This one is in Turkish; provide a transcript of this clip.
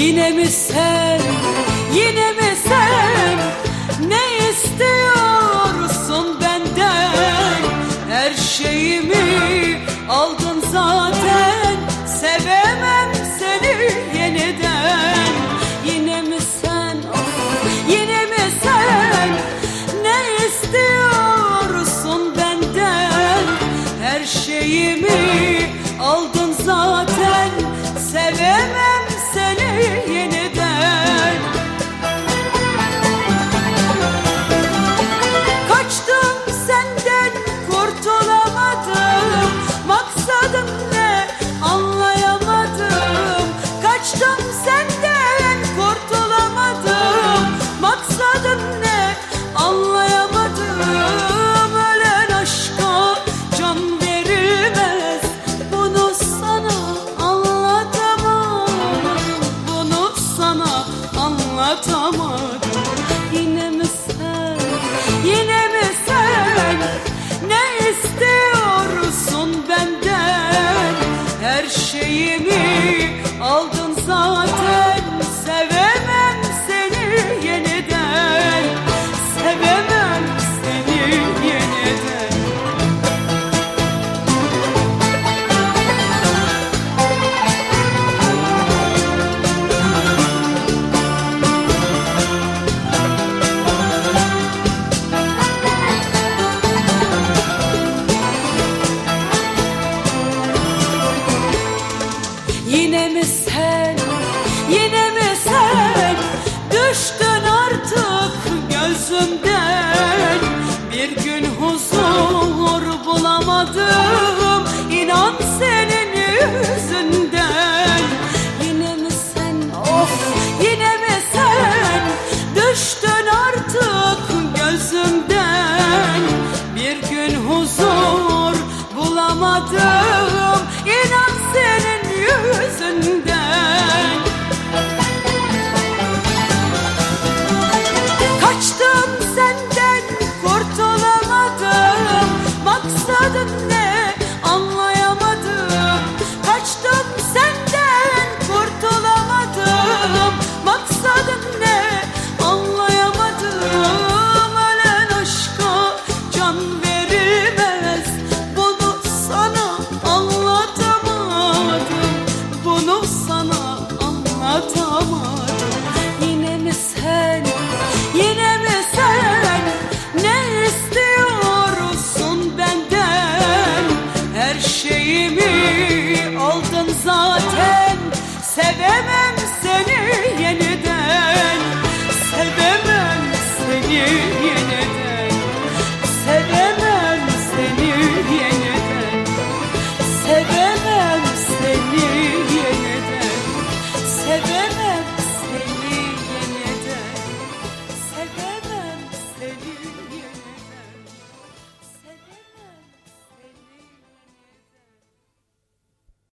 Yine mi sen, yine mi hear. Yine mi sen, yine mi sen? Düştün artık gözümden. Bir gün huzur bulamadım.